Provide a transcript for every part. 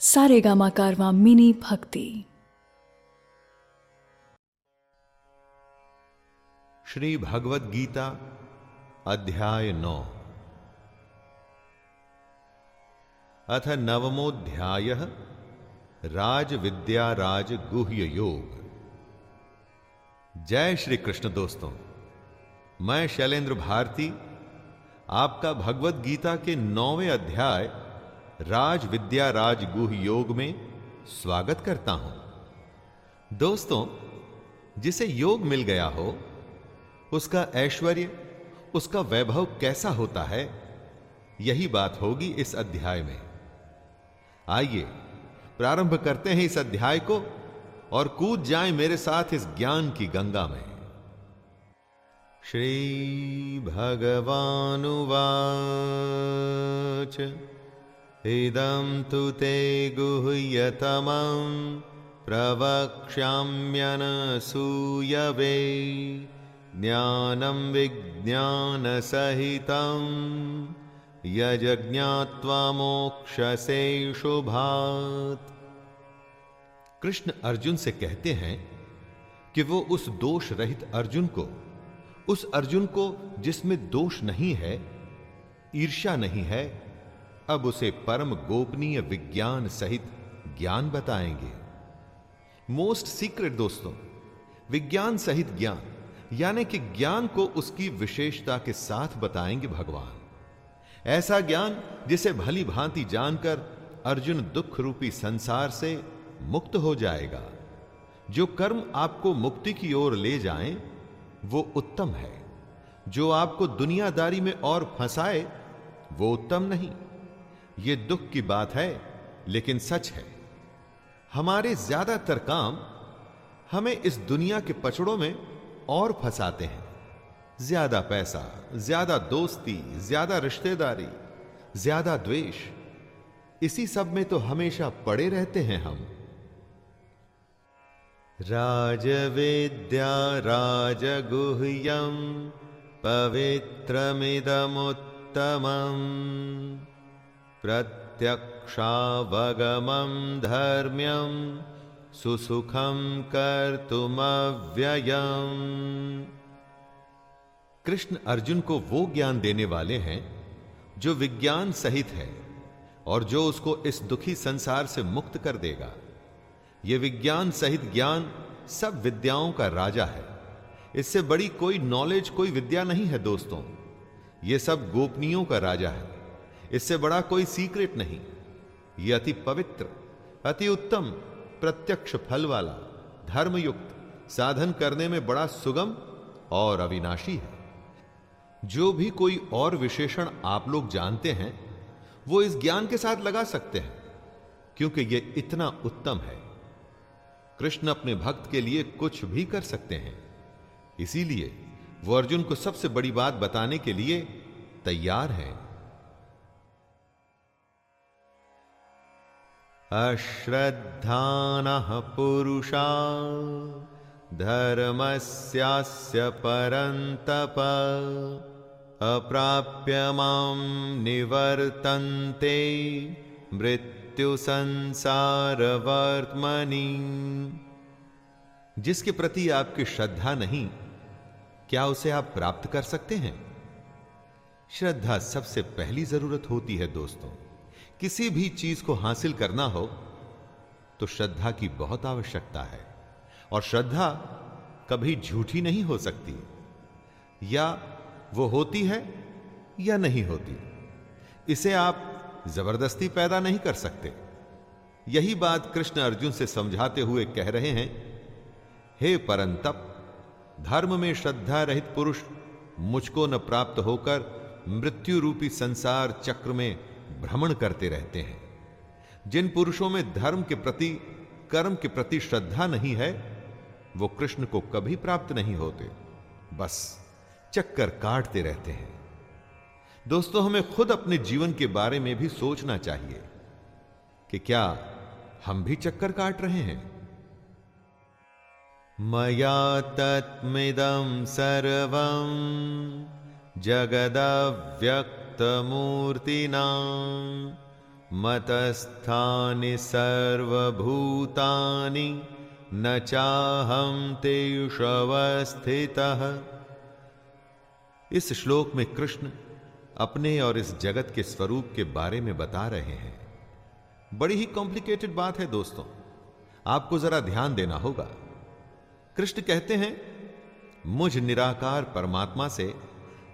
सारेगामा कारवा मिनी भक्ति। श्री भगवत गीता, अध्याय नौ। अथ नवमोध्याय राज विद्या राज गुह्य योग जय श्री कृष्ण दोस्तों, मैं शैलेंद्र भारती, आपका भगवत गीता के नौवें अध्याय राज विद्या राज गुह योग में स्वागत करता हूँ। दोस्तों, जिसे योग मिल गया हो, उसका ऐश्वर्य, उसका वैभव कैसा होता है, यही बात होगी इस अध्याय में। आइए, प्रारंभ करते हैं इस अध्याय को और कूद जाएँ मेरे साथ इस ज्ञान की गंगा में। श्रीभगवानुवाच इदं तु ते गुह्यतमं प्रवक्ष्याम्यनसूयवे ज्ञानं विज्ञानसहितं यजज्ञात्वा मोक्षसे शुभात्। कृष्ण अर्जुन से कहते हैं कि वो उस दोष रहित अर्जुन को, उस अर्जुन को जिसमें दोष नहीं है, ईर्ष्या नहीं है अब उसे परम गोपनीय विज्ञान सहित ज्ञान बताएँगे। मोस्ट सीक्रेट दोस्तों, विज्ञान सहित ज्ञान, यानी कि ज्ञान को उसकी विशेषता के साथ बताएँगे भगवान। ऐसा ज्ञान जिसे भली भांति जानकर अर्जुन दुख रूपी संसार से मुक्त हो जाएगा। जो कर्म आपको मुक्ति की ओर ले जाएँ, वो उत्तम है। जो आपको दुनियादारी में और फंसाए, वो उत्तम नहीं। ये दुख की बात है, लेकिन सच है। हमारे ज़्यादातर काम हमें इस दुनिया के पचड़ों में और फंसाते हैं। ज़्यादा पैसा, ज़्यादा दोस्ती, ज़्यादा रिश्तेदारी, ज़्यादा द्वेष, इसी सब में तो हमेशा पड़े रहते हैं हम। राजविद्या राजगुह्यं पवित्रमिदमुत्तमम्। प्रत्यक्षावगमं धर्म्यं सुसुखं कर्तुमव्ययम्। कृष्ण अर्जुन को वो ज्ञान देने वाले हैं, जो विज्ञान सहित है, और जो उसको इस दुखी संसार से मुक्त कर देगा। यह विज्ञान सहित ज्ञान सब विद्याओं का राजा है। इससे बड़ी कोई नॉलेज कोई विद्या नहीं है, दोस्तों। यह सब गोपनीयों का राजा है। इससे बड़ा कोई सीक्रेट नहीं। यह अति पवित्र, अति उत्तम, प्रत्यक्ष फल वाला, धर्मयुक्त, साधन करने में बड़ा सुगम और अविनाशी है। जो भी कोई और विशेषण आप लोग जानते हैं, वो इस ज्ञान के साथ लगा सकते हैं, क्योंकि यह इतना उत्तम है। कृष्ण अपने भक्त के लिए कुछ भी कर सकते हैं। इसीलिए वो अर्जुन को सबसे बड़ी बात बताने के लिए तैयार हैं। अश्रद्धान पुरुषा धर्मस्यास्य परन्तप अप्राप्य माँ निवर्तन्ते मृत्यु संसार वर्तमनी जिसके प्रति आपकी श्रद्धा नहीं, क्या उसे आप प्राप्त कर सकते हैं? श्रद्धा सबसे पहली ज़रूरत होती है दोस्तों। किसी भी चीज़ को हासिल करना हो तो श्रद्धा की बहुत आवश्यकता है। और श्रद्धा कभी झूठी नहीं हो सकती, या वो होती है या नहीं होती। इसे आप ज़बरदस्ती पैदा नहीं कर सकते। यही बात कृष्ण अर्जुन से समझाते हुए कह रहे हैं, हे परंतप, धर्म में श्रद्धा रहित पुरुष मुझको न प्राप्त होकर मृत्यु रूपी संसार चक्र में भ्रमण करते रहते हैं। जिन पुरुषों में धर्म के प्रति, कर्म के प्रति श्रद्धा नहीं है, वो कृष्ण को कभी प्राप्त नहीं होते। बस चक्कर काटते रहते हैं। दोस्तों, हमें खुद अपने जीवन के बारे में भी सोचना चाहिए कि क्या हम भी चक्कर काट रहे हैं। मया तत्मिदं सर्वं जगदव्यक्तमूर्तिना मतस्थानि सर्वभूतानि न चाहम तेषवस्थितः। इस श्लोक में कृष्ण अपने और इस जगत के स्वरूप के बारे में बता रहे हैं। बड़ी ही कॉम्प्लिकेटेड बात है दोस्तों। आपको जरा ध्यान देना होगा। कृष्ण कहते हैं, मुझ निराकार परमात्मा से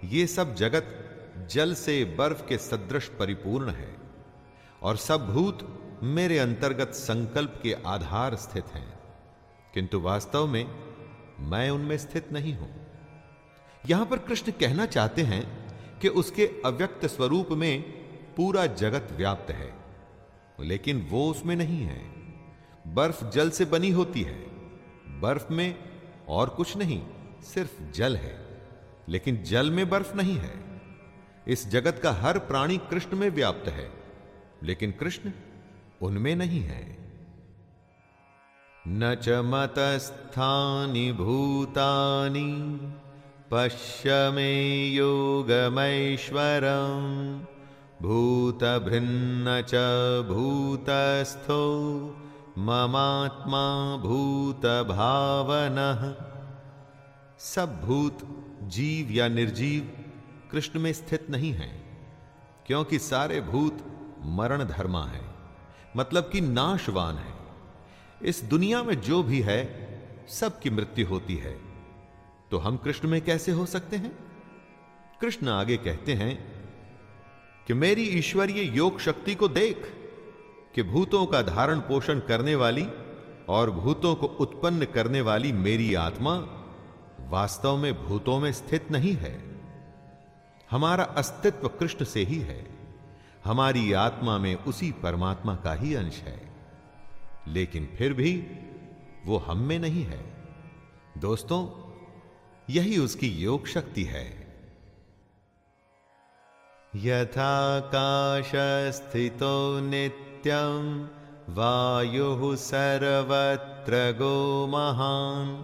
ये सब जगत जल से बर्फ़ के सदृश परिपूर्ण है, और सब भूत मेरे अंतर्गत संकल्प के आधार स्थित हैं। किंतु वास्तव में मैं उनमें स्थित नहीं हूँ। यहाँ पर कृष्ण कहना चाहते हैं कि उसके अव्यक्त स्वरूप में पूरा जगत व्याप्त है, लेकिन वो उसमें नहीं है। बर्फ़ जल से बनी होती है। बर्फ़ में और कुछ नहीं, सिर्फ़ जल है, लेकिन जल में बर्फ़ नहीं है। इस जगत का हर प्राणी कृष्ण में व्याप्त है, लेकिन कृष्ण उनमें नहीं है। न च मतस्थानि भूतानि, पश्य मे योगमैश्वरम् भूतभृन्न च भूतस्थो, ममात्मा भूतभावनः। सब भूत जीव या निर्जीव कृष्ण में स्थित नहीं है, क्योंकि सारे भूत मरण धर्मा है मतलब कि नाशवान है। इस दुनिया में जो भी है, सबकी मृत्यु होती है। तो हम कृष्ण में कैसे हो सकते हैं? कृष्ण आगे कहते हैं कि मेरी ईश्वरीय योग शक्ति को देख कि भूतों का धारण पोषण करने वाली और भूतों को उत्पन्न करने वाली मेरी आत्मा वास्तव में भूतों में स्थित नहीं है। हमारा अस्तित्व कृष्ण से ही है। हमारी आत्मा में उसी परमात्मा का ही अंश है। लेकिन फिर भी वो हम में नहीं है। दोस्तों, यही उसकी योग शक्ति है। यथाकाश स्थितो नित्यम वायु सर्वत्र गो महान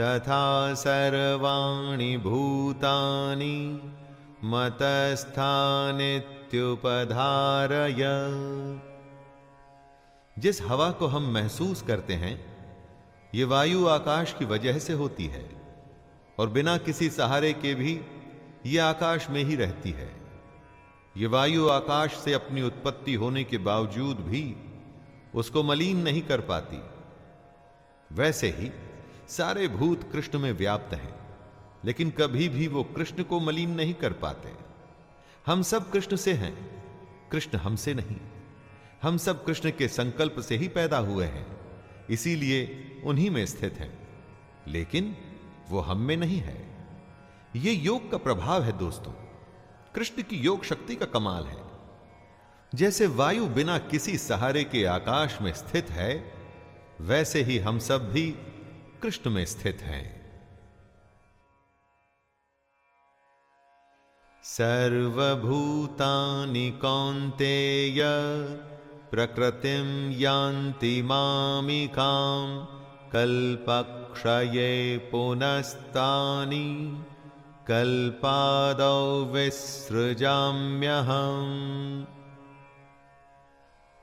तथा सर्वाणि भूतानि मतस्थानित्युपधारय। जिस हवा को हम महसूस करते हैं, ये वायु आकाश की वजह से होती है, और बिना किसी सहारे के भी ये आकाश में ही रहती है। ये वायु आकाश से अपनी उत्पत्ति होने के बावजूद भी उसको मलिन नहीं कर पाती। वैसे ही सारे भूत कृष्ण में व्याप्त हैं। लेकिन कभी भी वो कृष्ण को मलिन नहीं कर पाते। हम सब कृष्ण से हैं, कृष्ण हमसे नहीं। हम सब कृष्ण के संकल्प से ही पैदा हुए हैं, इसीलिए उन्हीं में स्थित हैं। लेकिन वो हम में नहीं है। ये योग का प्रभाव है दोस्तों। कृष्ण की योग शक्ति का कमाल है। जैसे वायु बिना किसी सहारे के आकाश में स्थित है, वैसे ही हम सब भी कृष्ण में स्थित हैं। सर्वभूतानि कौन्तेय प्रकृतिं यान्ति मामिकां कल्पक्षये पुनस्तानि कल्पादौ विसृजाम्यहम्।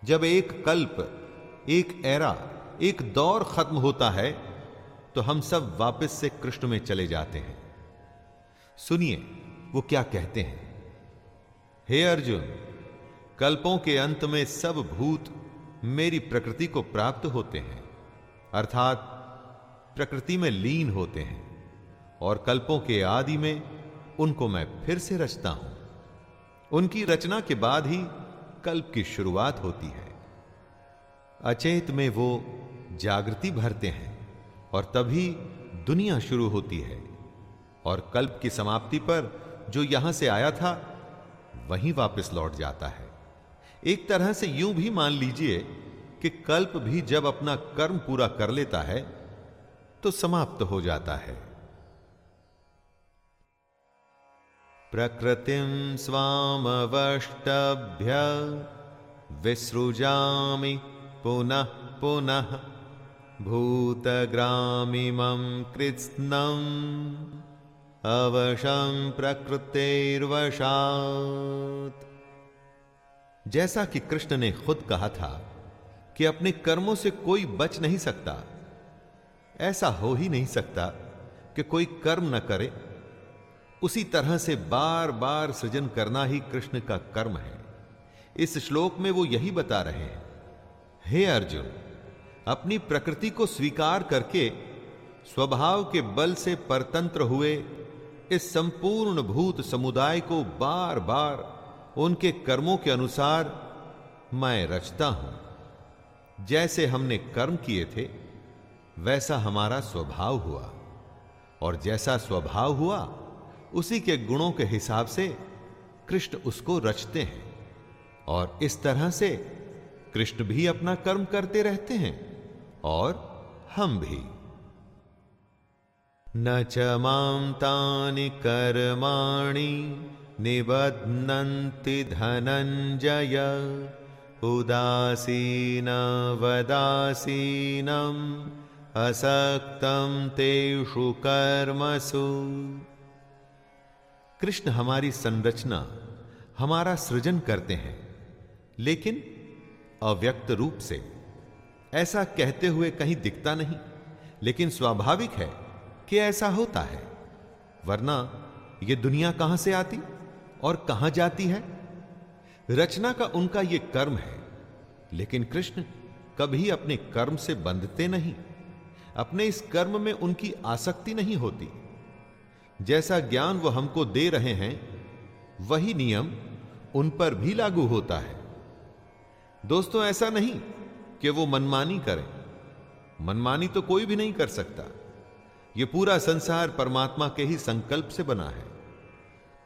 जब एक कल्प, एक एरा, एक दौर खत्म होता है तो हम सब वापस से कृष्ण में चले जाते हैं। सुनिए वो क्या कहते हैं? हे अर्जुन, कल्पों के अंत में सब भूत मेरी प्रकृति को प्राप्त होते हैं, अर्थात प्रकृति में लीन होते हैं, और कल्पों के आदि में उनको मैं फिर से रचता हूँ। उनकी रचना के बाद ही कल्प की शुरुआत होती है। अचेत में वो जागृति भरते हैं, और तभी दुनिया शुरू होती है, और कल्प की समाप्ति पर जो यहाँ से आया था, वहीं वापस लौट जाता है। एक तरह से यूँ भी मान लीजिए कि कल्प भी जब अपना कर्म पूरा कर लेता है तो समाप्त हो जाता है। प्रकृतिम स्वामवष्टभ्य, विसृजामि पुनः पुनः, भूतग्रामिमं कृत्स्नम् अवशं प्रकृतेर्वशात्। जैसा कि कृष्ण ने खुद कहा था कि अपने कर्मों से कोई बच नहीं सकता, ऐसा हो ही नहीं सकता कि कोई कर्म न करे। उसी तरह से बार बार सृजन करना ही कृष्ण का कर्म है। इस श्लोक में वो यही बता रहे हैं, हे अर्जुन, अपनी प्रकृति को स्वीकार करके स्वभाव के बल से परतंत्र हुए इस संपूर्ण भूत समुदाय को बार बार उनके कर्मों के अनुसार मैं रचता हूँ। जैसे हमने कर्म किए थे, वैसा हमारा स्वभाव हुआ। और जैसा स्वभाव हुआ, उसी के गुणों के हिसाब से कृष्ण उसको रचते हैं। और इस तरह से कृष्ण भी अपना कर्म करते रहते हैं और हम भी। न च माँ तानि कर्माणि निबध्नन्ति उदासीन वदासीनम् असक्तं तेषु कर्मसु। कृष्ण हमारी संरचना, हमारा सृजन करते हैं, लेकिन अव्यक्त रूप से ऐसा कहते हुए कहीं दिखता नहीं, लेकिन स्वाभाविक है कि ऐसा होता है। वरना यह दुनिया कहाँ से आती और कहाँ जाती है? रचना का उनका यह कर्म है, लेकिन कृष्ण कभी अपने कर्म से बंधते नहीं। अपने इस कर्म में उनकी आसक्ति नहीं होती। जैसा ज्ञान वो हमको दे रहे हैं, वही नियम उन पर भी लागू होता है। दोस्तों, ऐसा नहीं कि वो मनमानी करें। मनमानी तो कोई भी नहीं कर सकता। यह पूरा संसार परमात्मा के ही संकल्प से बना है।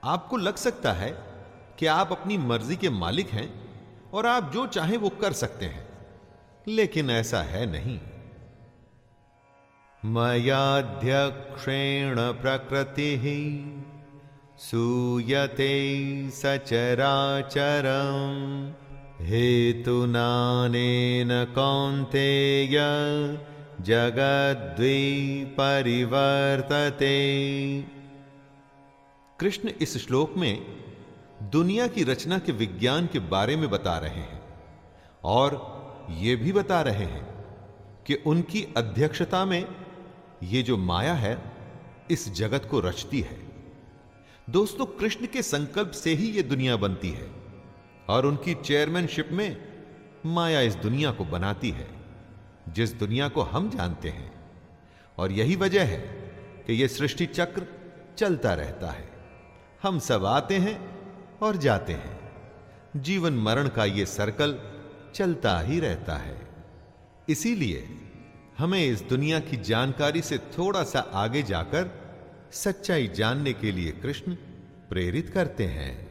आपको लग सकता है कि आप अपनी मर्ज़ी के मालिक हैं और आप जो चाहें वो कर सकते हैं, लेकिन ऐसा है नहीं। मयाध्यक्षेण प्रकृति ही सूयते सचराचरम हेतुनानेन कौन्तेय परिवर्तते कृष्ण इस श्लोक में दुनिया की रचना के विज्ञान के बारे में बता रहे हैं और यह भी बता रहे हैं कि उनकी अध्यक्षता में यह जो माया है, इस जगत को रचती है। दोस्तों, कृष्ण के संकल्प से ही यह दुनिया बनती है और उनकी चेयरमैनशिप में माया इस दुनिया को बनाती है। जिस दुनिया को हम जानते हैं। और यही वजह है कि यह सृष्टि चक्र चलता रहता है। हम सब आते हैं और जाते हैं। जीवन मरण का यह सर्कल चलता ही रहता है। इसीलिए हमें इस दुनिया की जानकारी से थोड़ा सा आगे जाकर सच्चाई जानने के लिए कृष्ण प्रेरित करते हैं।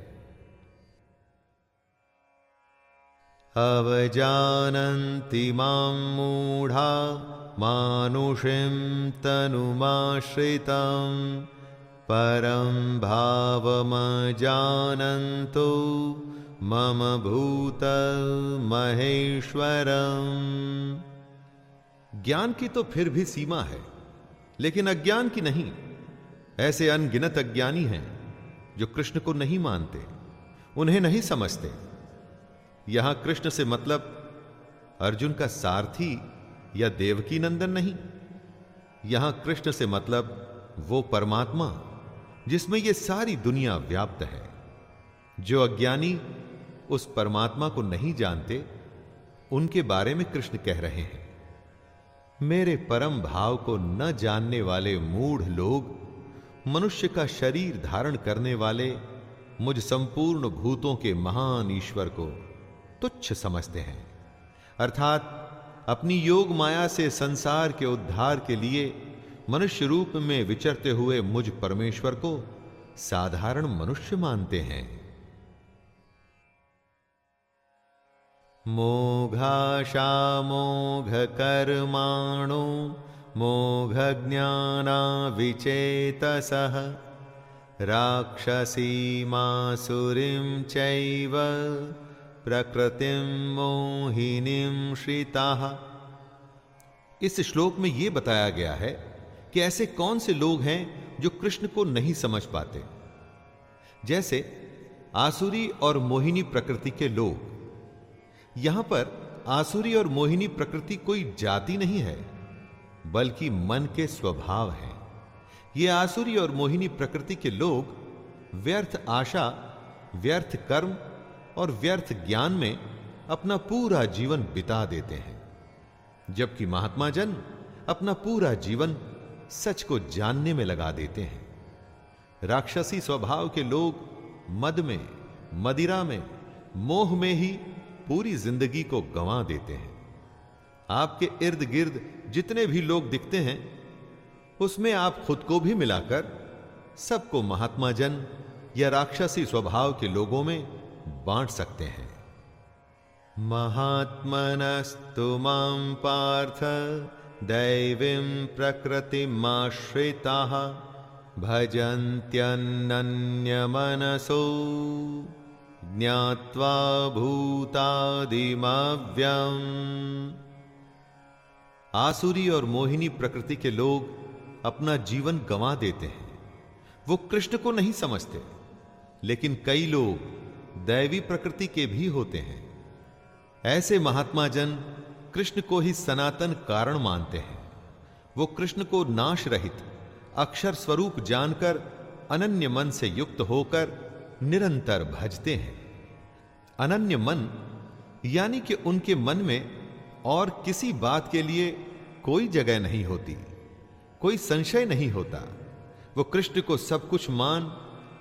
अवजानन्ति माँ मूढा मानुषिं तनुमाश्रितं। परं भावमजानन्तो मम महेश्वरम ज्ञान की तो फिर भी सीमा है, लेकिन अज्ञान की नहीं। ऐसे अनगिनत अज्ञानी हैं जो कृष्ण को नहीं मानते, उन्हें नहीं समझते। यहाँ कृष्ण से मतलब अर्जुन का सारथी या देवकी नंदन नहीं। यहाँ कृष्ण से मतलब वो परमात्मा, जिसमें ये सारी दुनिया व्याप्त है। जो अज्ञानी उस परमात्मा को नहीं जानते, उनके बारे में कृष्ण कह रहे हैं। मेरे परम भाव को न जानने वाले मूढ़ लोग, मनुष्य का शरीर धारण करने वाले मुझ संपूर्ण भूतों के महान ईश्वर को तुच्छ समझते हैं। अर्थात, अपनी योग माया से संसार के उद्धार के लिए मनुष्य रूप में विचरते हुए मुझ परमेश्वर को साधारण मनुष्य मानते हैं। मोघाशा मोघ कर्माणो, मोघ ज्ञाना विचेतसः, राक्षसी मासुरीं चैव प्रकृतिम मोहिनीम श्रीता। इस श्लोक में यह बताया गया है कि ऐसे कौन से लोग हैं जो कृष्ण को नहीं समझ पाते। जैसे आसुरी और मोहिनी प्रकृति के लोग। यहाँ पर आसुरी और मोहिनी प्रकृति कोई जाति नहीं है, बल्कि मन के स्वभाव हैं। ये आसुरी और मोहिनी प्रकृति के लोग व्यर्थ आशा, व्यर्थ कर्म और व्यर्थ ज्ञान में अपना पूरा जीवन बिता देते हैं। जबकि महात्मा जन अपना पूरा जीवन सच को जानने में लगा देते हैं। राक्षसी स्वभाव के लोग मद में, मदिरा में, मोह में ही पूरी ज़िंदगी को गंवा देते हैं। आपके इर्द गिर्द जितने भी लोग दिखते हैं, उसमें आप खुद को भी मिलाकर सबको महात्मा जन या राक्षसी स्वभाव के लोगों में बांट सकते हैं। महात्मनस्तु माँ पार्थ, दैवीं प्रकृति माश्रिता प्रकृतिमाश्रिताः, भजन्त्यनन्यमनसो, ज्ञात्वा भूतादिमव्यम्। आसुरी और मोहिनी प्रकृति के लोग अपना जीवन गंवा देते हैं। वो कृष्ण को नहीं समझते, लेकिन कई लोग दैवी प्रकृति के भी होते हैं। ऐसे महात्मा जन कृष्ण को ही सनातन कारण मानते हैं। वो कृष्ण को नाश रहित अक्षर स्वरूप जानकर, अनन्य मन से युक्त होकर निरंतर भजते हैं। अनन्य मन, यानी कि उनके मन में और किसी बात के लिए कोई जगह नहीं होती, कोई संशय नहीं होता। वो कृष्ण को सब कुछ मान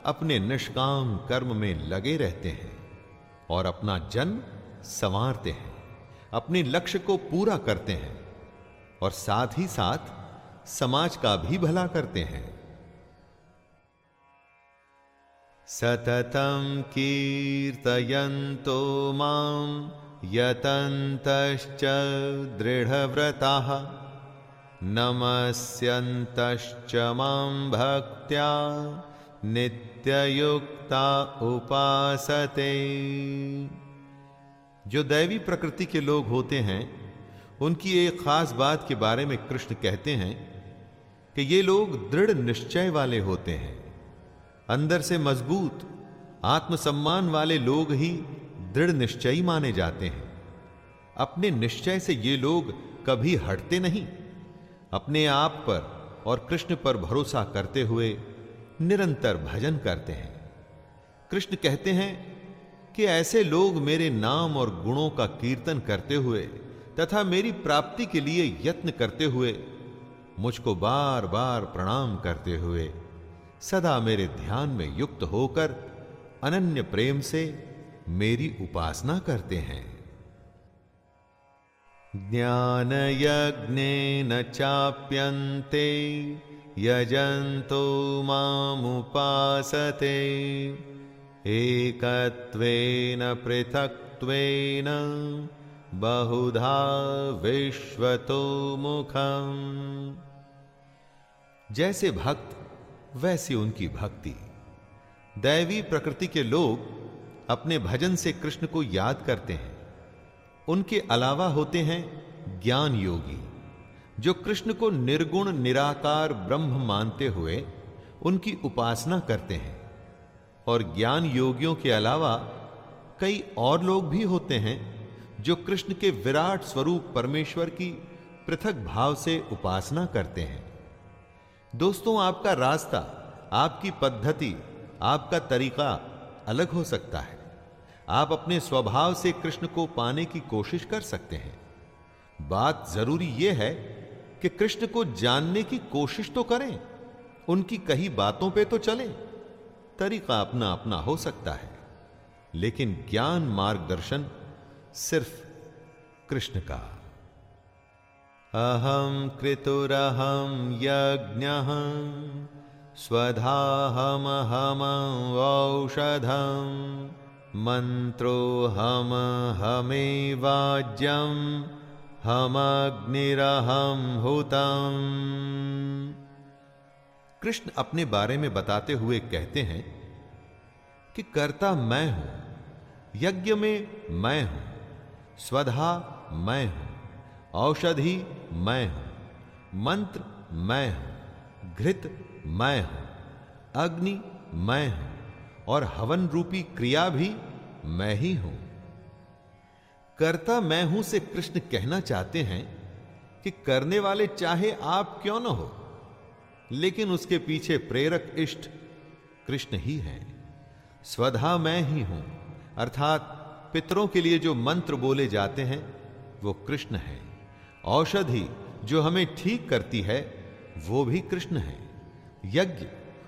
अपने निष्काम कर्म में लगे रहते हैं और अपना जन्म संवारते हैं, अपने लक्ष्य को पूरा करते हैं और साथ ही साथ समाज का भी भला करते हैं। सततम कीर्तयन्तो माँ यतन्तश्च दृढव्रताः, नमस्यन्तश्च माँ भक्त्या नित्ययुक्ता उपासते। जो दैवी प्रकृति के लोग होते हैं, उनकी एक खास बात के बारे में कृष्ण कहते हैं कि ये लोग दृढ़ निश्चय वाले होते हैं। अंदर से मज़बूत, आत्मसम्मान वाले लोग ही दृढ़ निश्चयी माने जाते हैं। अपने निश्चय से ये लोग कभी हटते नहीं। अपने आप पर और कृष्ण पर भरोसा करते हुए निरंतर भजन करते हैं। कृष्ण कहते हैं कि ऐसे लोग मेरे नाम और गुणों का कीर्तन करते हुए तथा मेरी प्राप्ति के लिए यत्न करते हुए मुझको बार बार प्रणाम करते हुए सदा मेरे ध्यान में युक्त होकर अनन्य प्रेम से मेरी उपासना करते हैं। ज्ञान यज्ञ न चाप्यन्ते यजन्तो मामुपासते। एकत्वेन, पृथक्त्वेन, बहुधा विश्वतो मुखम। जैसे भक्त, वैसी उनकी भक्ति। दैवी प्रकृति के लोग अपने भजन से कृष्ण को याद करते हैं। उनके अलावा होते हैं ज्ञान योगी। जो कृष्ण को निर्गुण, निराकार ब्रह्म मानते हुए उनकी उपासना करते हैं और ज्ञान योगियों के अलावा कई और लोग भी होते हैं जो कृष्ण के विराट स्वरूप परमेश्वर की पृथक भाव से उपासना करते हैं। दोस्तों, आपका रास्ता, आपकी पद्धति, आपका तरीका अलग हो सकता है। आप अपने स्वभाव से कृष्ण को पाने की कोशिश कर सकते हैं। बात ज़रूरी यह है कि कृष्ण को जानने की कोशिश तो करें, उनकी कही बातों पे तो चलें, तरीका अपना अपना हो सकता है। लेकिन ज्ञान मार्गदर्शन सिर्फ़ कृष्ण का। अहम कृतुरहम यज्ञ स्वधाहम हम औषधम मंत्रो हम हमें वाज्यम हम अग्निरहम हुतम कृष्ण अपने बारे में बताते हुए कहते हैं कि कर्ता मैं हूँ, यज्ञ में मैं हूँ, स्वधा मैं हूँ, औषधि मैं हूँ, मंत्र मैं हूँ, घृत मैं हूँ, अग्नि मैं हूँ और हवन रूपी क्रिया भी मैं ही हूँ। करता मैं हूँ से कृष्ण कहना चाहते हैं कि करने वाले चाहे आप क्यों न हो, लेकिन उसके पीछे प्रेरक इष्ट कृष्ण ही हैं। स्वधा मैं ही हूँ, अर्थात पितरों के लिए जो मंत्र बोले जाते हैं, वो कृष्ण है। औषधि जो हमें ठीक करती है, वो भी कृष्ण है। यज्ञ,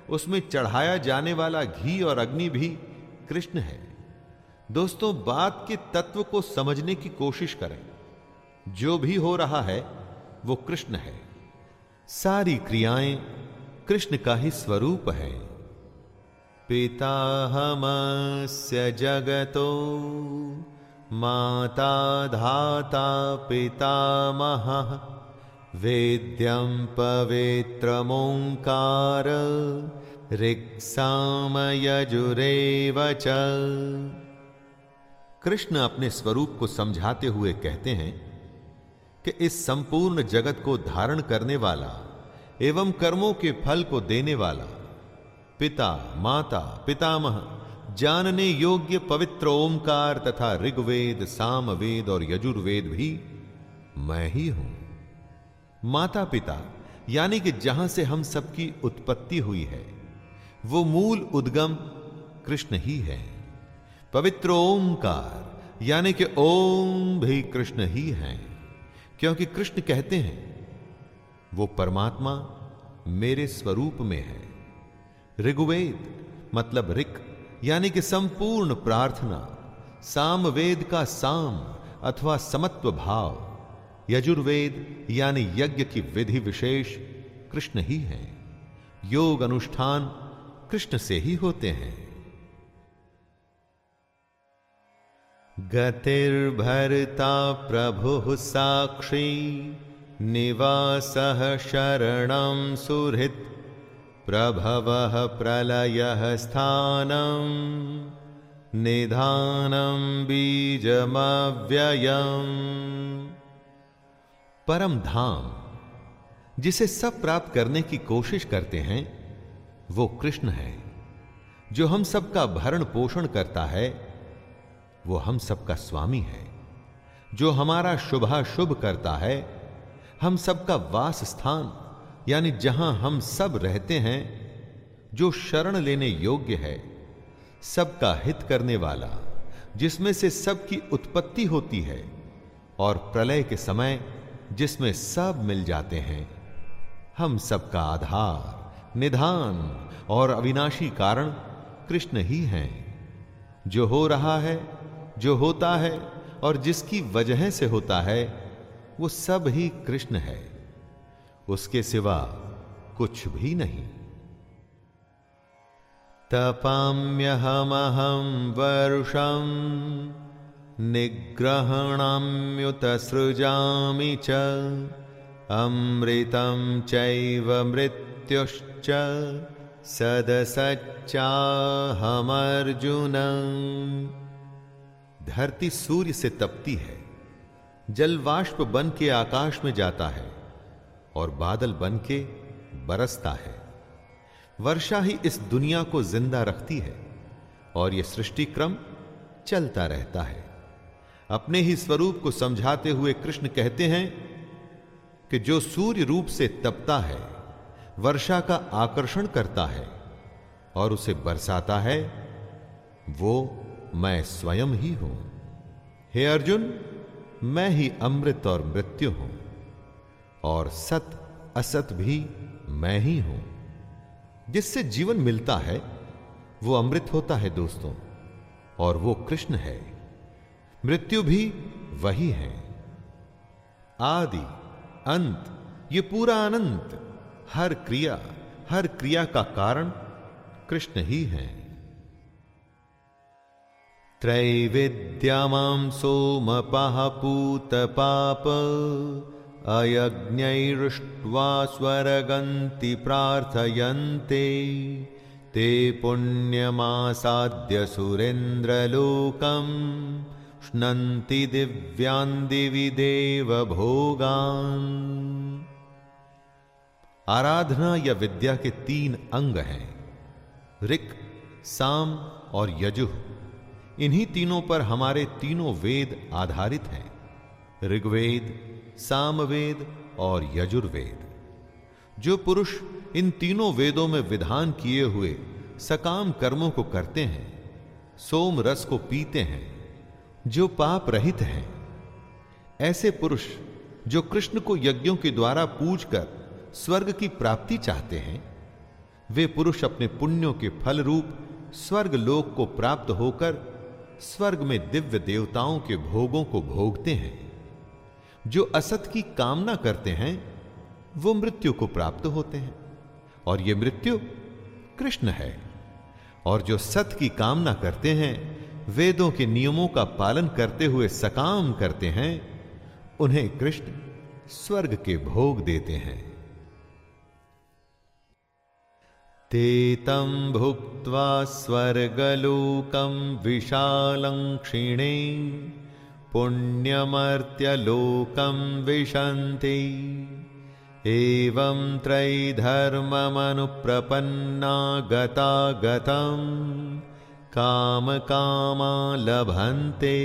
उसमें चढ़ाया जाने वाला घी और अग्नि भी कृष्ण है। दोस्तों, बात के तत्व को समझने की कोशिश करें। जो भी हो रहा है, वो कृष्ण है। सारी क्रियाएँ कृष्ण का ही स्वरूप है। पिता पिताहमस्य जगतो माता धाता पितामहः वेद्यं पवित्रमोङ्कार ऋक्सामयजुरेव च। कृष्ण अपने स्वरूप को समझाते हुए कहते हैं कि इस संपूर्ण जगत को धारण करने वाला एवं कर्मों के फल को देने वाला पिता, माता, पितामह, जानने योग्य पवित्र ओंकार तथा ऋग्वेद, सामवेद और यजुर्वेद भी मैं ही हूँ। माता पिता यानी कि जहाँ से हम सबकी उत्पत्ति हुई है, वो मूल उद्गम कृष्ण ही है। पवित्र ओंकार, यानी कि ओम भी कृष्ण ही है, क्योंकि कृष्ण कहते हैं, वो परमात्मा मेरे स्वरूप में है। ऋग्वेद मतलब ऋक, यानी कि संपूर्ण प्रार्थना, सामवेद का साम अथवा समत्व भाव, यजुर्वेद, यानी यज्ञ की विधि विशेष, कृष्ण ही है। योग अनुष्ठान कृष्ण से ही होते हैं। गतिर्भरता प्रभु साक्षी, निवास शरण सुहृत, प्रभव प्रलय स्थान निधानम बीजमव्ययम्। परम धाम, जिसे सब प्राप्त करने की कोशिश करते हैं, वो कृष्ण है, जो हम सबका भरण पोषण करता है वो हम सबका स्वामी है। जो हमारा शुभा शुभ करता है, हम सबका वास स्थान यानी जहाँ हम सब रहते हैं, जो शरण लेने योग्य है, सबका हित करने वाला, जिसमें से सबकी उत्पत्ति होती है, और प्रलय के समय जिसमें सब मिल जाते हैं, हम सबका आधार, निधान और अविनाशी कारण कृष्ण ही हैं। जो हो रहा है जो होता है और जिसकी वजह से होता है, वो सब ही कृष्ण है। उसके सिवा कुछ भी नहीं। तपाम्यहमहं वर्षम निग्रहणाम्युतसृजामि च, अमृतं चैव मृत्युश्च सदसच्चाहमर्जुन धरती सूर्य से तपती है। जल वाष्प बन के आकाश में जाता है और बादल बन के बरसता है। वर्षा ही इस दुनिया को ज़िंदा रखती है और यह सृष्टि क्रम चलता रहता है। अपने ही स्वरूप को समझाते हुए कृष्ण कहते हैं कि जो सूर्य रूप से तपता है, वर्षा का आकर्षण करता है और उसे बरसाता है, वो मैं स्वयं ही हूँ। हे अर्जुन, मैं ही अमृत और मृत्यु हूँ। और सत, असत भी मैं ही हूँ। जिससे जीवन मिलता है, वो अमृत होता है दोस्तों, और वो कृष्ण है। मृत्यु भी वही है। आदि, अंत, ये पूरा अनंत, हर क्रिया हर क्रिया का कारण कृष्ण ही है। त्रैविद्यामां सोमपः पाप अयज्ञैरुष्ट्वा स्वर्गन्ति प्रार्थयन्ते। ते पुण्यमासाद्य सुरेन्द्रलोकम् श्नन्ति दिव्यान् दिवि आराधना या विद्या के तीन अंग हैं, ऋक, साम और यजुह इन्हीं तीनों पर हमारे तीनों वेद आधारित हैं। ऋग्वेद, सामवेद और यजुर्वेद। जो पुरुष इन तीनों वेदों में विधान किए हुए सकाम कर्मों को करते हैं, सोम रस को पीते हैं, जो पाप रहित हैं, ऐसे पुरुष जो कृष्ण को यज्ञों के द्वारा पूज कर स्वर्ग की प्राप्ति चाहते हैं, वे पुरुष अपने पुण्यों के फल रूप स्वर्ग लोक को प्राप्त होकर स्वर्ग में दिव्य देवताओं के भोगों को भोगते हैं। जो असत की कामना करते हैं, वो मृत्यु को प्राप्त होते हैं। और ये मृत्यु कृष्ण है। और जो सत की कामना करते हैं, वेदों के नियमों का पालन करते हुए सकाम करते हैं, उन्हें कृष्ण स्वर्ग के भोग देते हैं। ते तं भुक्त्वा स्वर्गलोकं विशालं क्षिणे, पुण्यमर्त्यलोकं विशन्ति। एवं त्रैधर्ममनुप्रपन्ना गता गतं कामकामा लभन्ते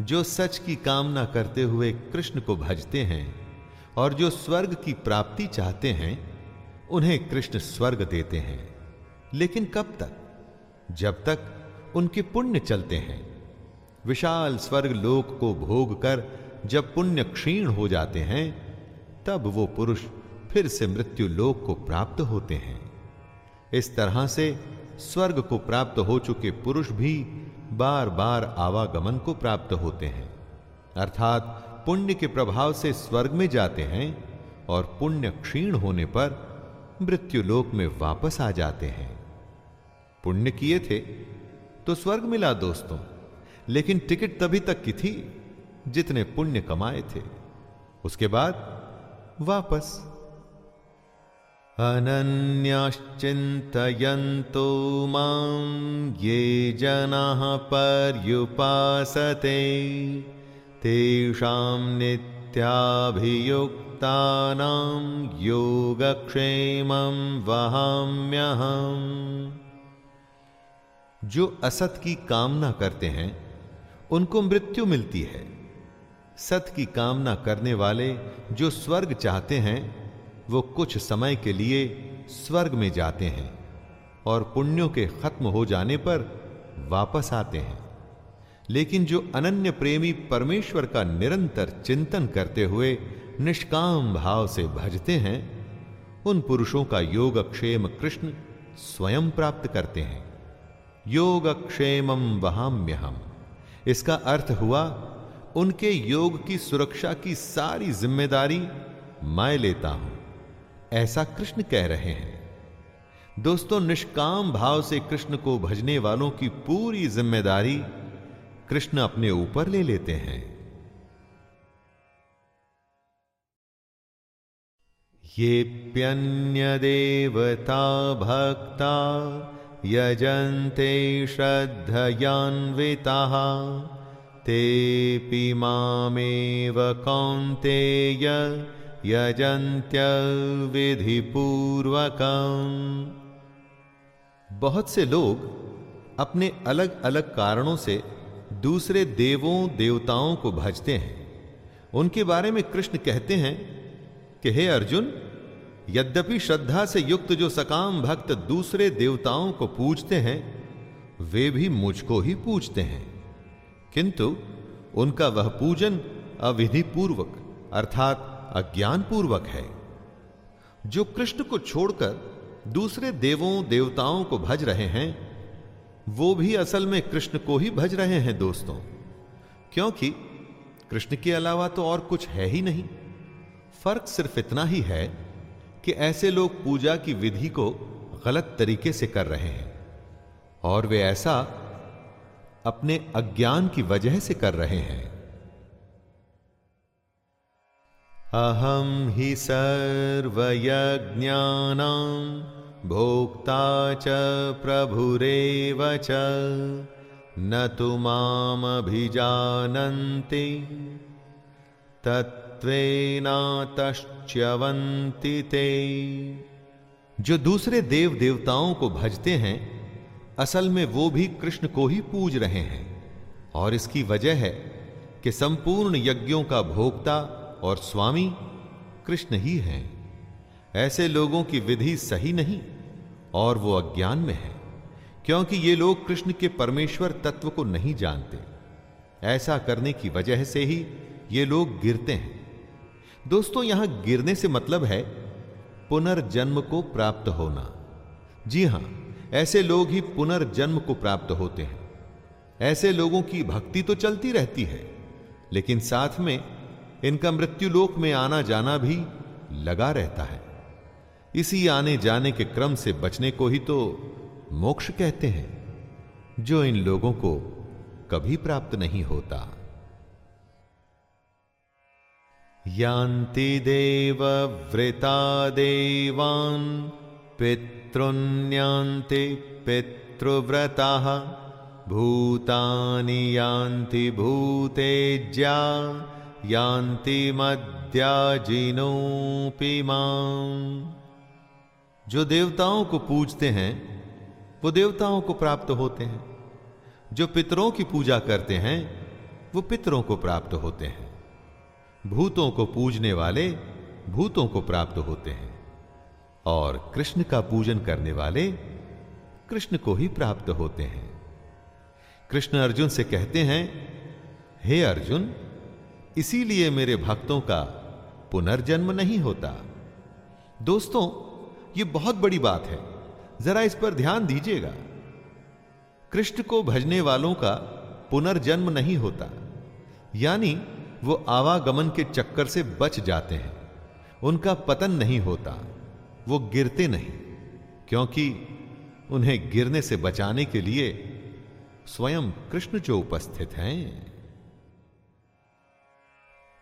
जो सच की कामना करते हुए कृष्ण को भजते हैं और जो स्वर्ग की प्राप्ति चाहते हैं उन्हें कृष्ण स्वर्ग देते हैं। लेकिन कब तक? जब तक उनके पुण्य चलते हैं। विशाल स्वर्ग लोक को भोग कर जब पुण्य क्षीण हो जाते हैं, तब वो पुरुष फिर से मृत्यु लोक को प्राप्त होते हैं। इस तरह से स्वर्ग को प्राप्त हो चुके पुरुष भी बार बार आवागमन को प्राप्त होते हैं। अर्थात पुण्य के प्रभाव से स्वर्ग में जाते हैं और पुण्य क्षीण होने पर मृत्यु लोक में वापस आ जाते हैं। पुण्य किए थे तो स्वर्ग मिला दोस्तों, लेकिन टिकट तभी तक की थी जितने पुण्य कमाए थे। उसके बाद वापस। अनन्याश्चिन्तयन्तो माँ, ये जनाः पर्युपासते, तेषां नित्याभियुक्तानां योगक्षेमं वहाम्यहम्। जो असत की कामना करते हैं, उनको मृत्यु मिलती है। सत की कामना करने वाले जो स्वर्ग चाहते हैं, वो कुछ समय के लिए स्वर्ग में जाते हैं और पुण्यों के खत्म हो जाने पर वापस आते हैं। लेकिन जो अनन्य प्रेमी परमेश्वर का निरंतर चिंतन करते हुए निष्काम भाव से भजते हैं, उन पुरुषों का योग योगक्षेम कृष्ण स्वयं प्राप्त करते हैं। योगक्षेमम वहाम्य हम इसका अर्थ हुआ, उनके योग की सुरक्षा की सारी ज़िम्मेदारी मैं लेता हूँ, ऐसा कृष्ण कह रहे हैं। दोस्तों, निष्काम भाव से कृष्ण को भजने वालों की पूरी ज़िम्मेदारी कृष्ण अपने ऊपर ले लेते हैं। ये प्यन्यदेवता भक्ता यजन्ते श्रद्धयान्विता, तेऽपि मामेव कौन्तेय यजन्त्य विधि पूर्वकम बहुत से लोग अपने अलग अलग कारणों से दूसरे देवों, देवताओं को भजते हैं। उनके बारे में कृष्ण कहते हैं कि हे अर्जुन, यद्यपि श्रद्धा से युक्त जो सकाम भक्त दूसरे देवताओं को पूजते हैं, वे भी मुझको ही पूजते हैं। किंतु उनका वह पूजन अविधि पूर्वक अर्थात अज्ञान पूर्वक है। जो कृष्ण को छोड़कर दूसरे देवों, देवताओं को भज रहे हैं, वो भी असल में कृष्ण को ही भज रहे हैं, दोस्तों। क्योंकि कृष्ण के अलावा तो और कुछ है ही नहीं। फ़र्क सिर्फ़ इतना ही है कि ऐसे लोग पूजा की विधि को गलत तरीके से कर रहे हैं और वे ऐसा अपने अज्ञान की वजह से कर रहे हैं। अहम ही सर्वयज्ञानां भोक्ता च प्रभुरेव च, न तु मामभिजानन्ति। तत्त्वेनातश्च्यवन्ति ते। जो दूसरे देव देवताओं को भजते हैं, असल में वो भी कृष्ण को ही पूज रहे हैं। और इसकी वजह है कि संपूर्ण यज्ञों का भोक्ता और स्वामी कृष्ण ही हैं। ऐसे लोगों की विधि सही नहीं, और वो अज्ञान में है, क्योंकि ये लोग कृष्ण के परमेश्वर तत्व को नहीं जानते। ऐसा करने की वजह से ही ये लोग गिरते हैं। दोस्तों, यहाँ गिरने से मतलब है पुनर्जन्म को प्राप्त होना। जी हाँ, ऐसे लोग ही पुनर्जन्म को प्राप्त होते हैं। ऐसे लोगों की भक्ति तो चलती रहती है, लेकिन साथ में इनका मृत्युलोक में आना जाना भी लगा रहता है। इसी आने जाने के क्रम से बचने को ही तो मोक्ष कहते हैं, जो इन लोगों को कभी प्राप्त नहीं होता। यान्ति देव वृता देवान् पितृन्यान्ति पितृव्रता, भूतानि यान्ति भूतेज्या, यान्ति मद्याजिनोऽपि माम्। जो देवताओं को पूजते हैं, वो देवताओं को प्राप्त होते हैं। जो पितरों की पूजा करते हैं, वो पितरों को प्राप्त होते हैं। भूतों को पूजने वाले भूतों को प्राप्त होते हैं और कृष्ण का पूजन करने वाले कृष्ण को ही प्राप्त होते हैं। कृष्ण अर्जुन से कहते हैं, हे अर्जुन, इसीलिए मेरे भक्तों का पुनर्जन्म नहीं होता। दोस्तों, ये बहुत बड़ी बात है, जरा इस पर ध्यान दीजिएगा। कृष्ण को भजने वालों का पुनर्जन्म नहीं होता, यानी वो आवागमन के चक्कर से बच जाते हैं। उनका पतन नहीं होता, वो गिरते नहीं, क्योंकि उन्हें गिरने से बचाने के लिए स्वयं कृष्ण जो उपस्थित हैं।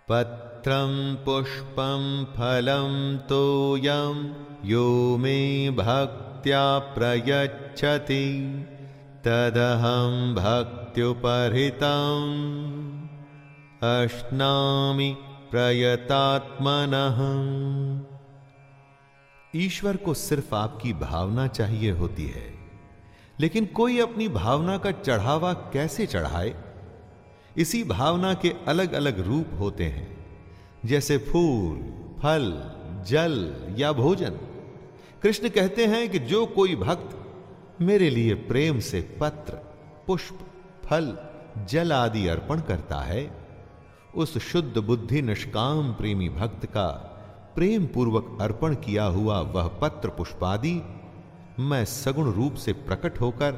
पत्रं पुष्पं फलं तोयं, यो मे भक्त्या प्रयच्छति, तदहं भक्त्युपहृतम्। अश्नामि प्रयतात्मनः। ईश्वर को सिर्फ़ आपकी भावना चाहिए होती है, लेकिन कोई अपनी भावना का चढ़ावा कैसे चढ़ाए? इसी भावना के अलग अलग रूप होते हैं, जैसे फूल, फल, जल या भोजन। कृष्ण कहते हैं कि जो कोई भक्त मेरे लिए प्रेम से पत्र, पुष्प, फल, जल आदि अर्पण करता है उस शुद्ध बुद्धि निष्काम प्रेमी भक्त का प्रेम पूर्वक अर्पण किया हुआ वह पत्र पुष्पादि मैं सगुण रूप से प्रकट होकर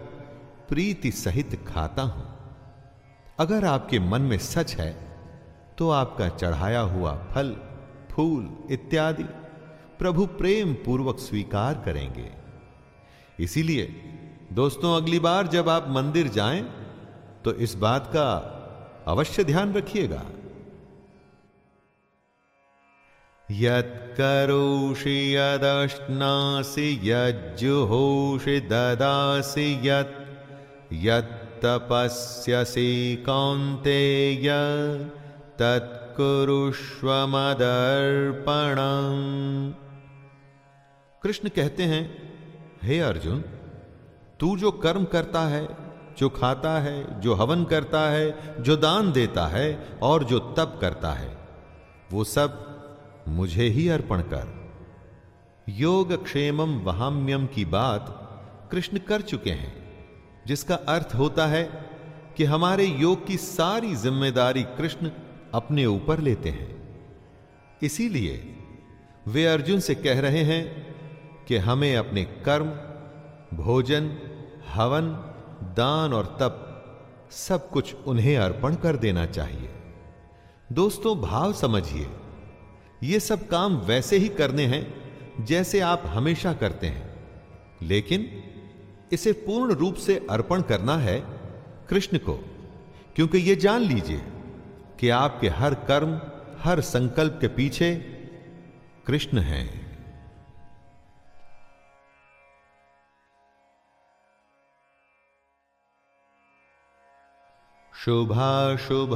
प्रीति सहित खाता हूँ। अगर आपके मन में सच है तो आपका चढ़ाया हुआ फल, फूल इत्यादि प्रभु प्रेम पूर्वक स्वीकार करेंगे। इसीलिए, दोस्तों, अगली बार जब आप मंदिर जाएँ तो इस बात का अवश्य ध्यान रखिएगा। यत्करोषि यदश्नासि यज्जुहोषि ददासि यत् यत्तपस्यसि कौन्तेय तत्कुरुष्व मदर्पणम्। कृष्ण कहते हैं, हे अर्जुन, तू जो कर्म करता है, जो खाता है, जो हवन करता है, जो दान देता है और जो तप करता है, वो सब मुझे ही अर्पण कर। योग क्षेमम वहाम्यम की बात कृष्ण कर चुके हैं, जिसका अर्थ होता है कि हमारे योग की सारी ज़िम्मेदारी कृष्ण अपने ऊपर लेते हैं। इसीलिए वे अर्जुन से कह रहे हैं कि हमें अपने कर्म, भोजन, हवन, दान और तप सब कुछ उन्हें अर्पण कर देना चाहिए। दोस्तों, भाव समझिए। ये सब काम वैसे ही करने हैं, जैसे आप हमेशा करते हैं। लेकिन इसे पूर्ण रूप से अर्पण करना है कृष्ण को, क्योंकि ये जान लीजिए कि आपके हर कर्म, हर संकल्प के पीछे कृष्ण हैं। शुभाशुभ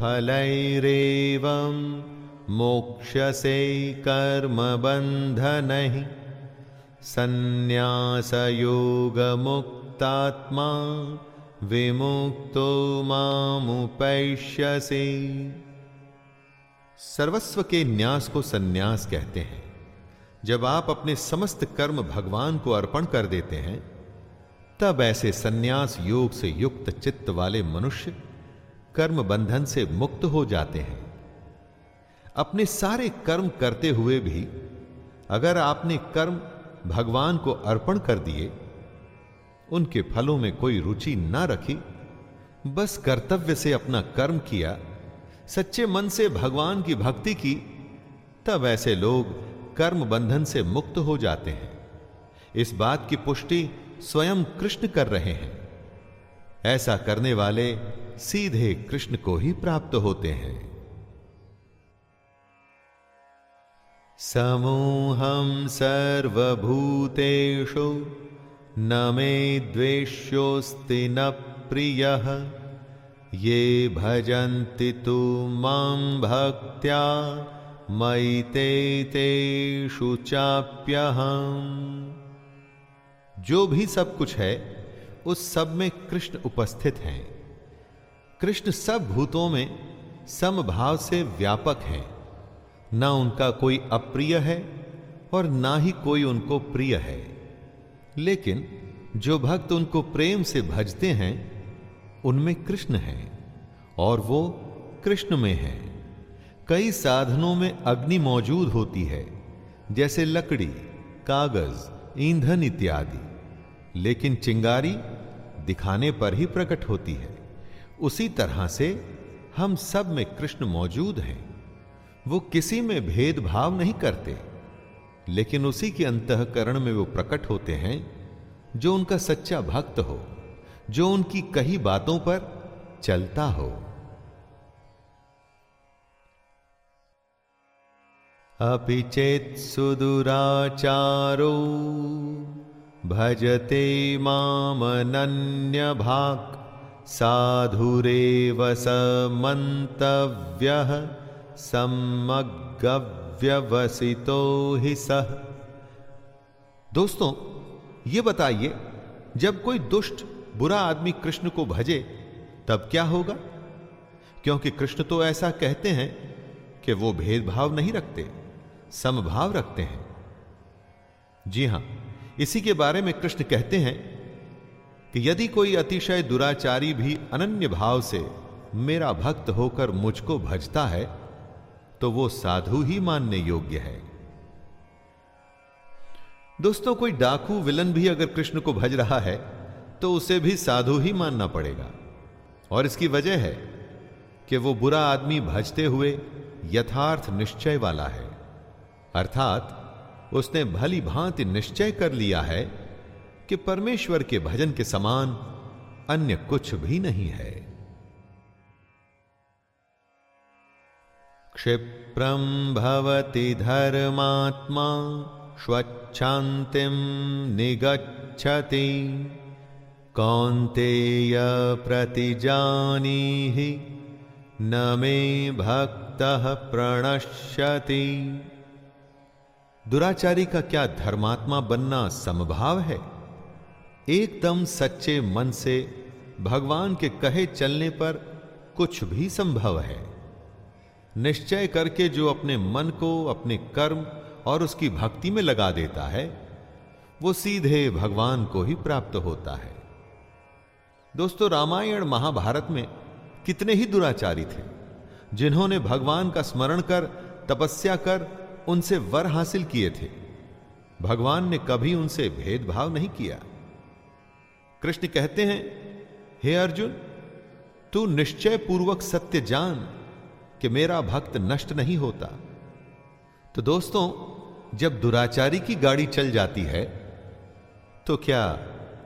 फलैरेवम्। मोक्षसे संन्यास योग मुक्तात्मा विमुक्तो मामुपैष्यसे। सर्वस्व के न्यास को सन्यास कहते हैं। जब आप अपने समस्त कर्म भगवान को अर्पण कर देते हैं, तब ऐसे सन्यास योग से युक्त चित्त वाले मनुष्य कर्म बंधन से मुक्त हो जाते हैं। अपने सारे कर्म करते हुए भी अगर आपने कर्म भगवान को अर्पण कर दिए, उनके फलों में कोई रुचि ना रखी, बस कर्तव्य से अपना कर्म किया, सच्चे मन से भगवान की भक्ति की, तब ऐसे लोग कर्म बंधन से मुक्त हो जाते हैं। इस बात की पुष्टि स्वयं कृष्ण कर रहे हैं। ऐसा करने वाले सीधे कृष्ण को ही प्राप्त होते हैं। समूहम सर्वभूतेषु न मे द्वेष्योस्ति न प्रियः। ये भजन्ति तु माँ भक्त्या, मयि ते तेषु चाप्यहम्। जो भी सब कुछ है, उस सब में कृष्ण उपस्थित हैं। कृष्ण सब भूतों में समभाव से व्यापक हैं। ना उनका कोई अप्रिय है और ना ही कोई उनको प्रिय है। लेकिन जो भक्त उनको प्रेम से भजते हैं, उनमें कृष्ण है और वो कृष्ण में है। कई साधनों में अग्नि मौजूद होती है, जैसे लकड़ी, कागज़, ईंधन इत्यादि। लेकिन चिंगारी दिखाने पर ही प्रकट होती है। उसी तरह से हम सब में कृष्ण मौजूद हैं। वो किसी में भेदभाव नहीं करते, लेकिन उसी के अंतकरण में वो प्रकट होते हैं, जो उनका सच्चा भक्त हो, जो उनकी कही बातों पर चलता हो। अपि चेत सुदुराचारो भजते मामनन्य भाग साधुरेव समन्तव्यः समग्गव्यवसितो ही सह दोस्तों, ये बताइए, जब कोई दुष्ट, बुरा आदमी कृष्ण को भजे, तब क्या होगा? क्योंकि कृष्ण तो ऐसा कहते हैं कि वो भेदभाव नहीं रखते, समभाव रखते हैं। जी हाँ, इसी के बारे में कृष्ण कहते हैं कि यदि कोई अतिशय दुराचारी भी अनन्य भाव से मेरा भक्त होकर मुझको भजता है तो वो साधु ही मानने योग्य है। दोस्तों, कोई डाकू विलन भी अगर कृष्ण को भज रहा है तो उसे भी साधु ही मानना पड़ेगा। और इसकी वजह है कि वो बुरा आदमी भजते हुए यथार्थ निश्चय वाला है। अर्थात, उसने भली भांति निश्चय कर लिया है कि परमेश्वर के भजन के समान अन्य कुछ भी नहीं है। क्षिप्रम भवति धर्मात्मा स्वच्छान्तिम निगच्छति। कौन्तेय प्रतिजानीहि न मे भक्तः प्रणश्यति। दुराचारी का क्या धर्मात्मा बनना समभाव है? एकदम सच्चे मन से भगवान के कहे चलने पर कुछ भी संभव है। निश्चय करके जो अपने मन को, अपने कर्म और उसकी भक्ति में लगा देता है, वो सीधे भगवान को ही प्राप्त होता है। दोस्तों, रामायण महाभारत में कितने ही दुराचारी थे, जिन्होंने भगवान का स्मरण कर, तपस्या कर, उनसे वर हासिल किए थे। भगवान ने कभी उनसे भेदभाव नहीं किया। कृष्ण कहते हैं, हे अर्जुन, तू निश्चय पूर्वक सत्य जान कि मेरा भक्त नष्ट नहीं होता। तो दोस्तों, जब दुराचारी की गाड़ी चल जाती है तो क्या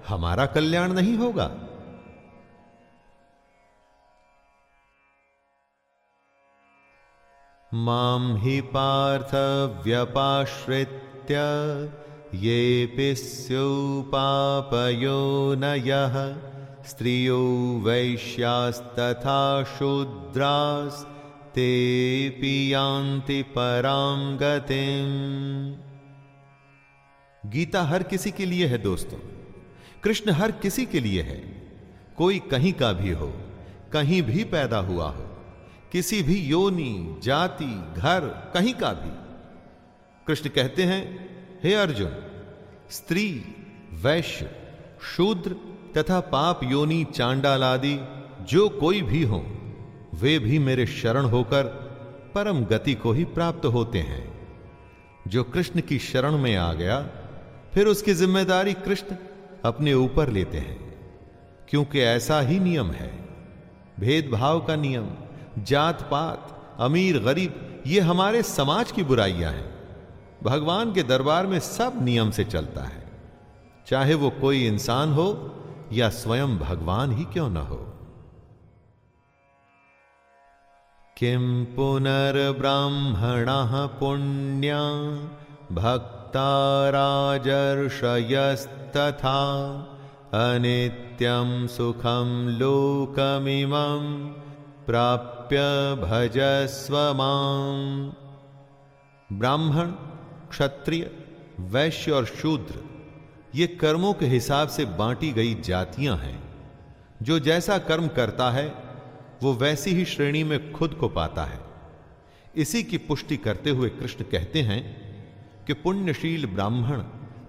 हमारा कल्याण नहीं होगा? माम हि पार्थ व्यपाश्रित्य ये स्युपापयोनयः स्त्रियो वैश्यास्तथा शूद्रास्ते यान्ति परां गतिम्। गीता हर किसी के लिए है दोस्तों। कृष्ण हर किसी के लिए है। कोई कहीं का भी हो, कहीं भी पैदा हुआ हो, किसी भी योनि, जाति, घर, कहीं का भी। कृष्ण कहते हैं, हे अर्जुन, स्त्री, वैश्य, शूद्र तथा पाप योनि, चांडाल आदि, जो कोई भी हो वे भी मेरे शरण होकर परम गति को ही प्राप्त होते हैं। जो कृष्ण की शरण में आ गया, फिर उसकी ज़िम्मेदारी कृष्ण अपने ऊपर लेते हैं, क्योंकि ऐसा ही नियम है। भेदभाव का नियम, जात पात, अमीर गरीब, ये हमारे समाज की बुराइयाँ हैं। भगवान के दरबार में सब नियम से चलता है। चाहे वो कोई इंसान हो या स्वयं भगवान ही क्यों ना हो। किं पुनर्ब्राह्मणः पुण्या भक्ता राजर्षयस्तथा अनित्यं सुखं लोकमिमं प्राप्य भजस्व ब्राह्मण, क्षत्रिय, वैश्य और शूद्र, ये कर्मों के हिसाब से बांटी गई जातियाँ हैं, जो जैसा कर्म करता है वो वैसी ही श्रेणी में खुद को पाता है। इसी की पुष्टि करते हुए कृष्ण कहते हैं कि पुण्यशील ब्राह्मण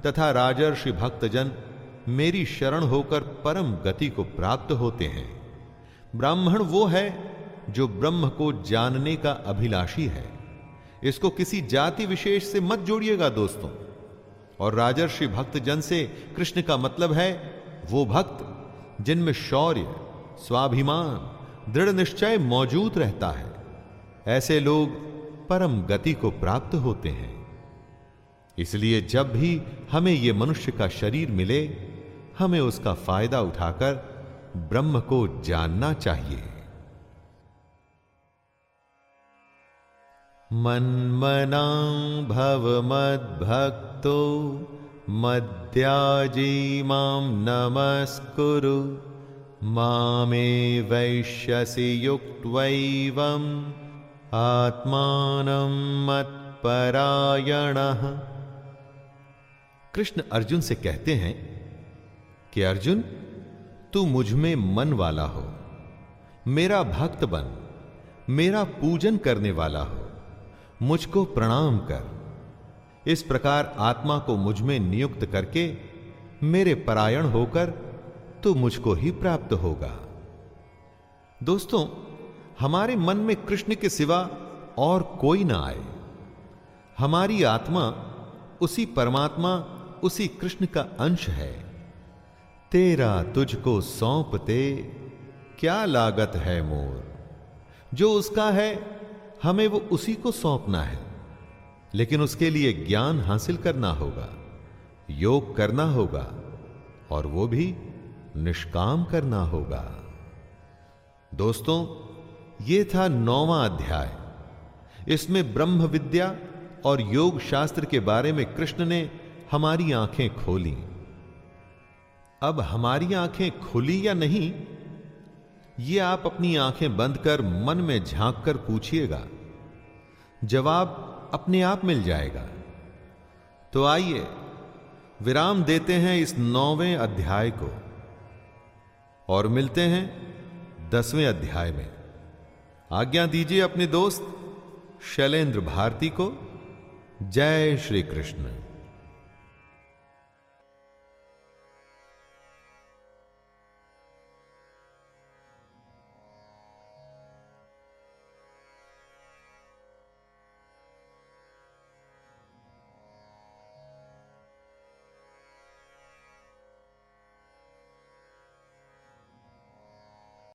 तथा राजर्षि भक्तजन मेरी शरण होकर परम गति को प्राप्त होते हैं। ब्राह्मण वो है जो ब्रह्म को जानने का अभिलाषी है। इसको किसी जाति विशेष से मत जोड़िएगा दोस्तों। और राजर्षि भक्तजन से कृष्ण का मतलब है वो भक्त जिनमें शौर्य, स्वाभिमान दृढ़ निश्चय मौजूद रहता है। ऐसे लोग परम गति को प्राप्त होते हैं। इसलिए जब भी हमें यह मनुष्य का शरीर मिले, हमें उसका फ़ायदा उठाकर ब्रह्म को जानना चाहिए। मन्मना भव मद्भक्तो मद्याजी माम नमस्कुरु। मामे वैश्यसि युक्त्वैवम् आत्मानं मत्परायणः। कृष्ण अर्जुन से कहते हैं कि अर्जुन, तू मुझमें मन वाला हो, मेरा भक्त बन, मेरा पूजन करने वाला हो, मुझको प्रणाम कर। इस प्रकार आत्मा को मुझमें नियुक्त करके मेरे परायण होकर तो मुझको ही प्राप्त होगा। दोस्तों, हमारे मन में कृष्ण के सिवा और कोई ना आए। हमारी आत्मा, उसी परमात्मा, उसी कृष्ण का अंश है। तेरा तुझको सौंपते क्या लागत है मोर? जो उसका है, हमें वो उसी को सौंपना है। लेकिन उसके लिए ज्ञान हासिल करना होगा, योग करना होगा, और वो भी निष्काम करना होगा। दोस्तों, ये था नौवां अध्याय। इसमें ब्रह्म विद्या और योग शास्त्र के बारे में कृष्ण ने हमारी आँखें खोली। अब हमारी आँखें खुली या नहीं, ये आप अपनी आँखें बंद कर मन में झाँक कर पूछिएगा। जवाब अपने आप मिल जाएगा। तो आइए, विराम देते हैं इस नौवें अध्याय को। और मिलते हैं दसवें अध्याय में। आज्ञा दीजिए अपने दोस्त शैलेंद्र भारती को। जय श्री कृष्ण।